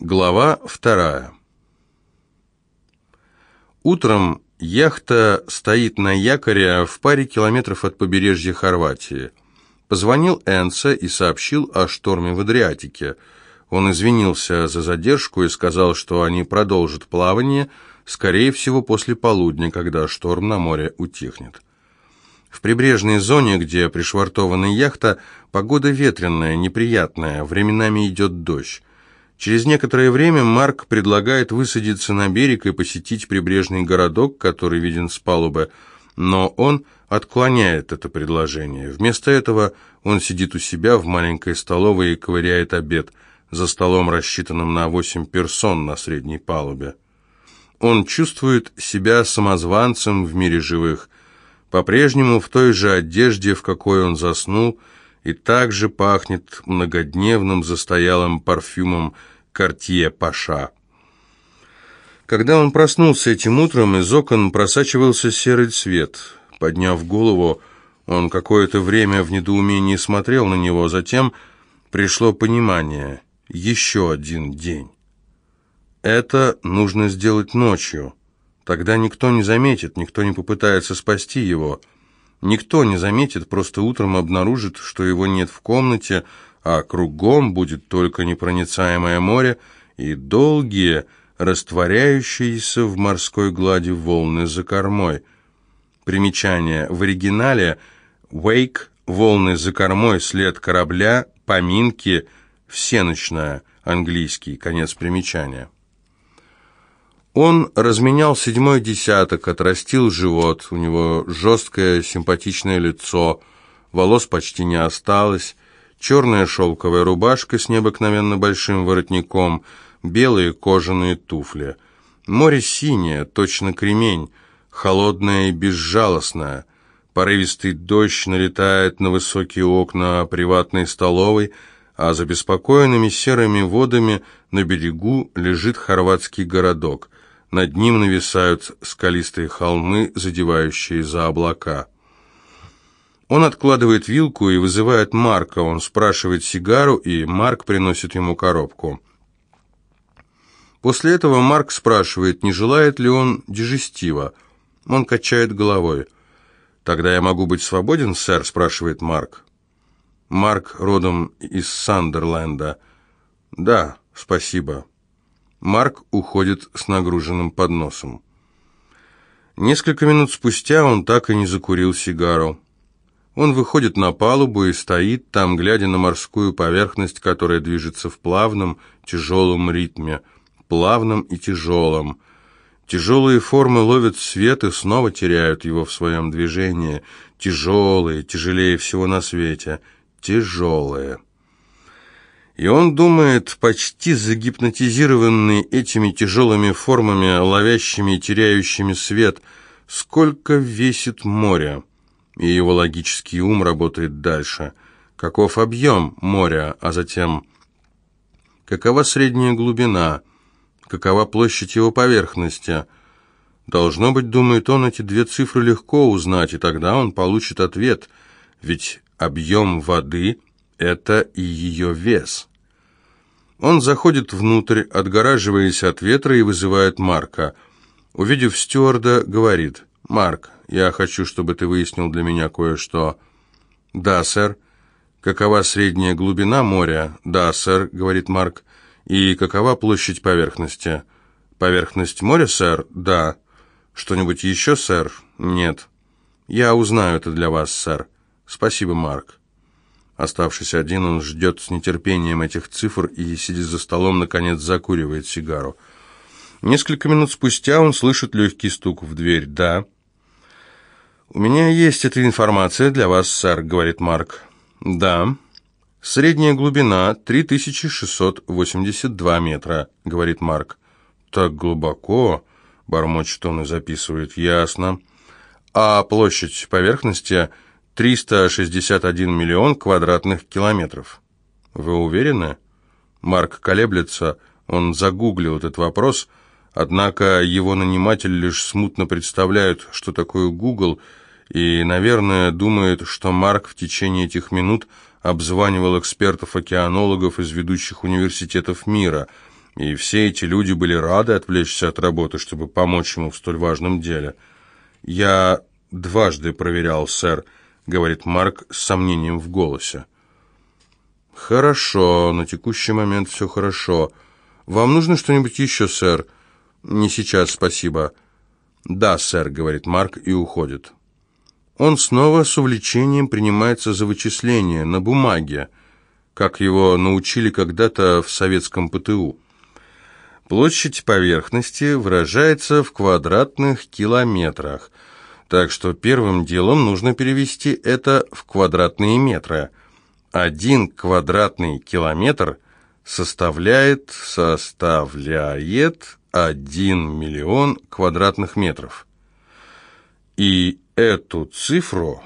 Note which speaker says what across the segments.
Speaker 1: Глава вторая. Утром яхта стоит на якоре в паре километров от побережья Хорватии. Позвонил Энса и сообщил о шторме в Адриатике. Он извинился за задержку и сказал, что они продолжат плавание, скорее всего, после полудня, когда шторм на море утихнет. В прибрежной зоне, где пришвартована яхта, погода ветреная, неприятная, временами идет дождь. Через некоторое время Марк предлагает высадиться на берег и посетить прибрежный городок, который виден с палубы, но он отклоняет это предложение. Вместо этого он сидит у себя в маленькой столовой и ковыряет обед за столом, рассчитанным на восемь персон на средней палубе. Он чувствует себя самозванцем в мире живых, по-прежнему в той же одежде, в какой он заснул, и также пахнет многодневным застоялым парфюмом Кортье Паша. Когда он проснулся этим утром, из окон просачивался серый цвет. Подняв голову, он какое-то время в недоумении смотрел на него, затем пришло понимание. Еще один день. Это нужно сделать ночью. Тогда никто не заметит, никто не попытается спасти его. Никто не заметит, просто утром обнаружит, что его нет в комнате, а кругом будет только непроницаемое море и долгие, растворяющиеся в морской глади волны за кормой. Примечание. В оригинале «Wake» — волны за кормой, след корабля, поминки, всеночная, английский, конец примечания. Он разменял седьмой десяток, отрастил живот, у него жесткое симпатичное лицо, волос почти не осталось, черная шелковая рубашка с необыкновенно большим воротником, белые кожаные туфли. Море синее, точно кремень, холодное и безжалостное. Порывистый дождь налетает на высокие окна приватной столовой, а за беспокойными серыми водами на берегу лежит хорватский городок – над ним нависают скалистые холмы, задевающие за облака. Он откладывает вилку и вызывает Марка. Он спрашивает сигару, и Марк приносит ему коробку. После этого Марк спрашивает, не желает ли он дежестива. Он качает головой. «Тогда я могу быть свободен, сэр?» – спрашивает Марк. Марк родом из Сандерленда. «Да, спасибо». Марк уходит с нагруженным подносом. Несколько минут спустя он так и не закурил сигару. Он выходит на палубу и стоит там, глядя на морскую поверхность, которая движется в плавном, тяжелом ритме. Плавном и тяжелом. Тяжелые формы ловят свет и снова теряют его в своем движении. Тяжелые, тяжелее всего на свете. Тяжелые. И он думает, почти загипнотизированный этими тяжелыми формами, ловящими и теряющими свет, сколько весит море. И его логический ум работает дальше. Каков объем моря, а затем какова средняя глубина, какова площадь его поверхности. Должно быть, думает он, эти две цифры легко узнать, и тогда он получит ответ, ведь объем воды – это и ее вес. Он заходит внутрь, отгораживаясь от ветра, и вызывает Марка. Увидев стюарда, говорит, «Марк, я хочу, чтобы ты выяснил для меня кое-что». «Да, сэр». «Какова средняя глубина моря?» «Да, сэр», — говорит Марк. «И какова площадь поверхности?» «Поверхность моря, сэр?» «Да». «Что-нибудь еще, сэр?» «Нет». «Я узнаю это для вас, сэр». «Спасибо, Марк». Оставшись один, он ждет с нетерпением этих цифр и, сидя за столом, наконец закуривает сигару. Несколько минут спустя он слышит легкий стук в дверь. «Да». «У меня есть эта информация для вас, сэр», — говорит Марк. «Да». «Средняя глубина 3682 метра», — говорит Марк. «Так глубоко», — бормочет он и записывает. «Ясно». «А площадь поверхности...» 361 миллион квадратных километров. Вы уверены? Марк колеблется, он загуглил этот вопрос, однако его наниматель лишь смутно представляет, что такое Google, и, наверное, думает, что Марк в течение этих минут обзванивал экспертов-океанологов из ведущих университетов мира. И все эти люди были рады отвлечься от работы, чтобы помочь ему в столь важном деле. «Я дважды проверял, сэр», — говорит Марк с сомнением в голосе. «Хорошо, на текущий момент все хорошо. Вам нужно что-нибудь еще, сэр?» «Не сейчас, спасибо». «Да, сэр», — говорит Марк и уходит. Он снова с увлечением принимается за вычисления на бумаге, как его научили когда-то в советском ПТУ. Площадь поверхности выражается в квадратных километрах, так что первым делом нужно перевести это в квадратные метры. Один квадратный километр составляет, составляет 1 миллион квадратных метров. И эту цифру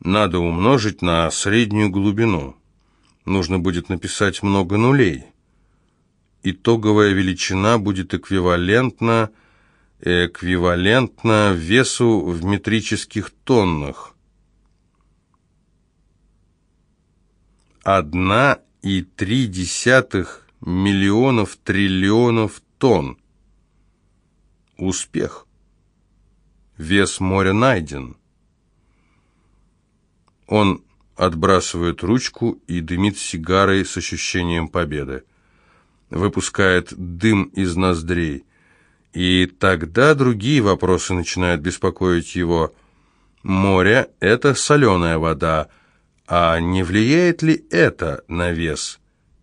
Speaker 1: надо умножить на среднюю глубину. Нужно будет написать много нулей итоговая величина будет эквивалентна эквивалентна весу в метрических тоннах. Одна и три десятых миллионов триллионов тонн. Успех. Вес моря найден. Он отбрасывает ручку и дымит сигарой с ощущением победы выпускает дым из ноздрей. И тогда другие вопросы начинают беспокоить его. Море – это соленая вода, а не влияет ли это на вес?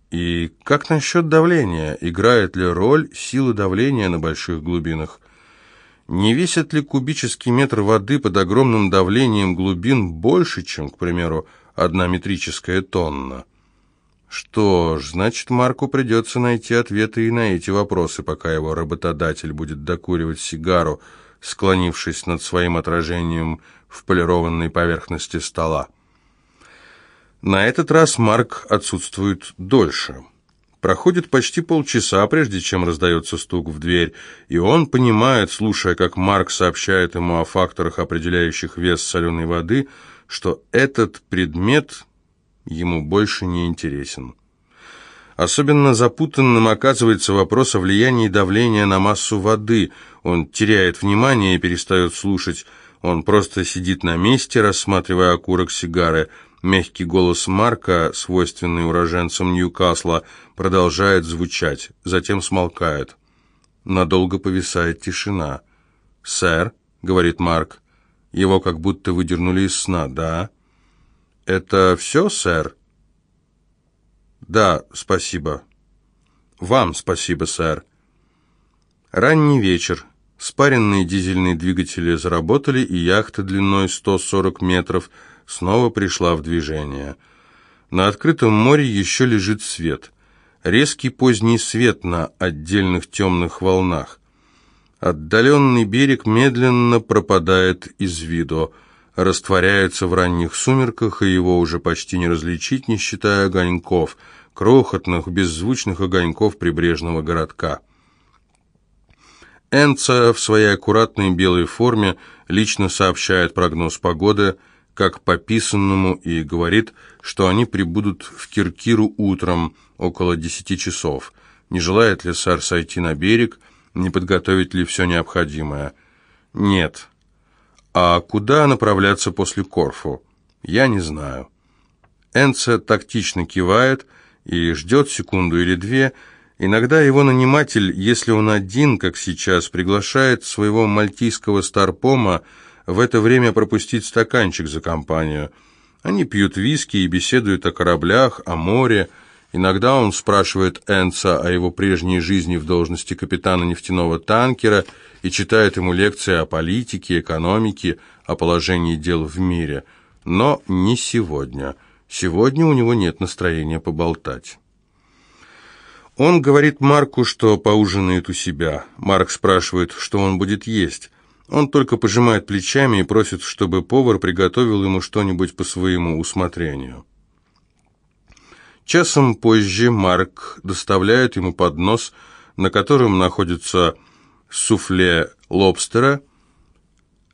Speaker 1: И как насчет давления? Играет ли роль силы давления на больших глубинах? Не весит ли кубический метр воды под огромным давлением глубин больше, чем, к примеру, одна метрическая тонна? Что ж, значит, Марку придется найти ответы и на эти вопросы, пока его работодатель будет докуривать сигару, склонившись над своим отражением в полированной поверхности стола. На этот раз Марк отсутствует дольше. Проходит почти полчаса, прежде чем раздается стук в дверь, и он понимает, слушая, как Марк сообщает ему о факторах, определяющих вес соленой воды, что этот предмет ему больше не интересен. Особенно запутанным оказывается вопрос о влиянии давления на массу воды. Он теряет внимание и перестает слушать. Он просто сидит на месте, рассматривая окурок сигары. Мягкий голос Марка, свойственный уроженцам Ньюкасла, продолжает звучать, затем смолкает. Надолго повисает тишина. «Сэр», — говорит Марк, — его как будто выдернули из сна, «да?» «Это все, сэр?» «Да, спасибо». «Вам спасибо, сэр». Ранний вечер. Спаренные дизельные двигатели заработали, и яхта длиной 140 метров снова пришла в движение. На открытом море еще лежит свет. Резкий поздний свет на отдельных темных волнах. Отдаленный берег медленно пропадает из виду растворяется в ранних сумерках, и его уже почти не различить, не считая огоньков, крохотных, беззвучных огоньков прибрежного городка. Энца в своей аккуратной белой форме лично сообщает прогноз погоды, как по писанному, и говорит, что они прибудут в Киркиру утром, около десяти часов. Не желает ли сэр сойти на берег, не подготовить ли все необходимое? Нет, а куда направляться после Корфу? Я не знаю. Энце тактично кивает и ждет секунду или две. Иногда его наниматель, если он один, как сейчас, приглашает своего мальтийского старпома в это время пропустить стаканчик за компанию. Они пьют виски и беседуют о кораблях, о море. Иногда он спрашивает Энца о его прежней жизни в должности капитана нефтяного танкера – и читает ему лекции о политике, экономике, о положении дел в мире. Но не сегодня. Сегодня у него нет настроения поболтать. Он говорит Марку, что поужинает у себя. Марк спрашивает, что он будет есть. Он только пожимает плечами и просит, чтобы повар приготовил ему что-нибудь по своему усмотрению. Часом позже Марк доставляет ему поднос, на котором находится суфле лобстера,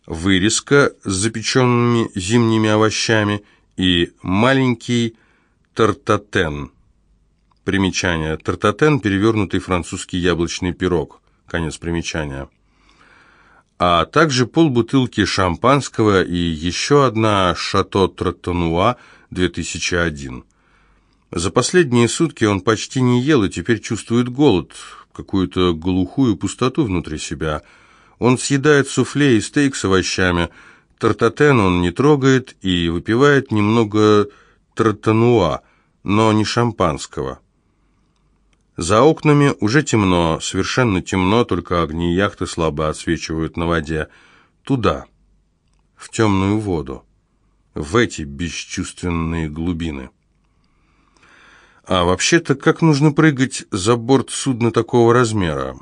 Speaker 1: вырезка с запеченными зимними овощами и маленький тартатен. Примечание. Тартатен – перевернутый французский яблочный пирог. Конец примечания. А также полбутылки шампанского и еще одна «Шато Тротонуа» 2001. За последние сутки он почти не ел и теперь чувствует голод, какую-то глухую пустоту внутри себя. Он съедает суфле и стейк с овощами. Тартатен он не трогает и выпивает немного тротонуа, но не шампанского. За окнами уже темно, совершенно темно, только огни яхты слабо отсвечивают на воде. Туда, в темную воду, в эти бесчувственные глубины. А вообще-то, как нужно прыгать за борт судна такого размера?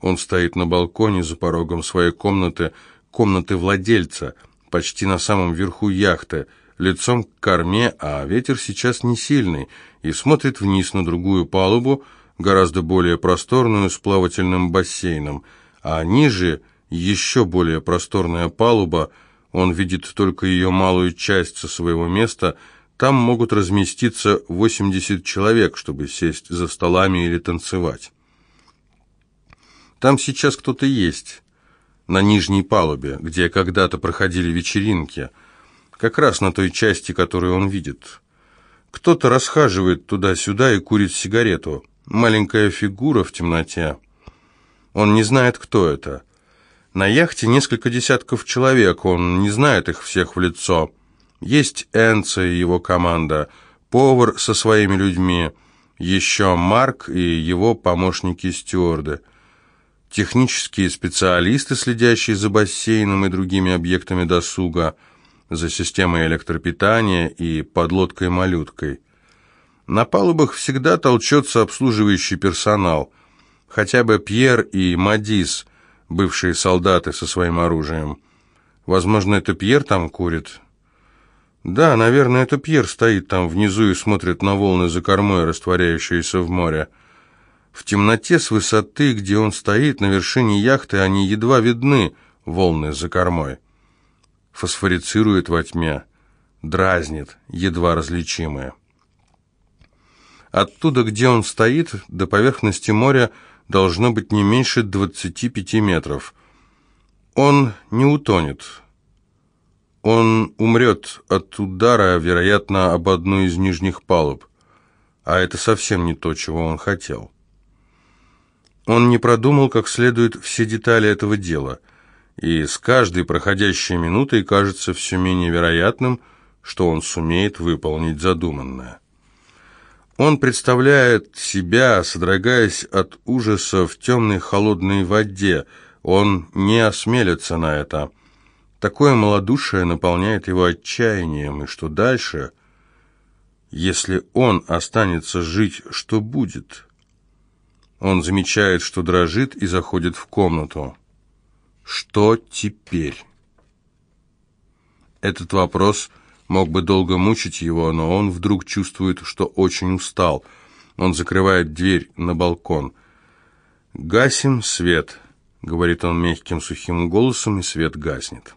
Speaker 1: Он стоит на балконе за порогом своей комнаты, комнаты владельца, почти на самом верху яхты, лицом к корме, а ветер сейчас не сильный, и смотрит вниз на другую палубу, гораздо более просторную, с плавательным бассейном, а ниже еще более просторная палуба, он видит только ее малую часть со своего места, там могут разместиться 80 человек, чтобы сесть за столами или танцевать. Там сейчас кто-то есть, на нижней палубе, где когда-то проходили вечеринки, как раз на той части, которую он видит. Кто-то расхаживает туда-сюда и курит сигарету. Маленькая фигура в темноте. Он не знает, кто это. На яхте несколько десятков человек, он не знает их всех в лицо. Есть Энца и его команда, повар со своими людьми, еще Марк и его помощники-стюарды, технические специалисты, следящие за бассейном и другими объектами досуга, за системой электропитания и подлодкой-малюткой. На палубах всегда толчется обслуживающий персонал. Хотя бы Пьер и Мадис, бывшие солдаты со своим оружием. Возможно, это Пьер там курит. Да, наверное, это Пьер стоит там внизу и смотрит на волны за кормой, растворяющиеся в море. В темноте с высоты, где он стоит, на вершине яхты, они едва видны, волны за кормой. Фосфорицирует во тьме, дразнит, едва различимые. Оттуда, где он стоит, до поверхности моря должно быть не меньше 25 метров. Он не утонет. Он умрет от удара, вероятно, об одну из нижних палуб. А это совсем не то, чего он хотел. Он не продумал как следует все детали этого дела, и с каждой проходящей минутой кажется все менее вероятным, что он сумеет выполнить задуманное. Он представляет себя, содрогаясь от ужаса в темной холодной воде. Он не осмелится на это. Такое малодушие наполняет его отчаянием. И что дальше? Если он останется жить, что будет? Он замечает, что дрожит и заходит в комнату. Что теперь? Этот вопрос мог бы долго мучить его, но он вдруг чувствует, что очень устал. Он закрывает дверь на балкон. «Гасим свет», — говорит он мягким сухим голосом, и свет гаснет.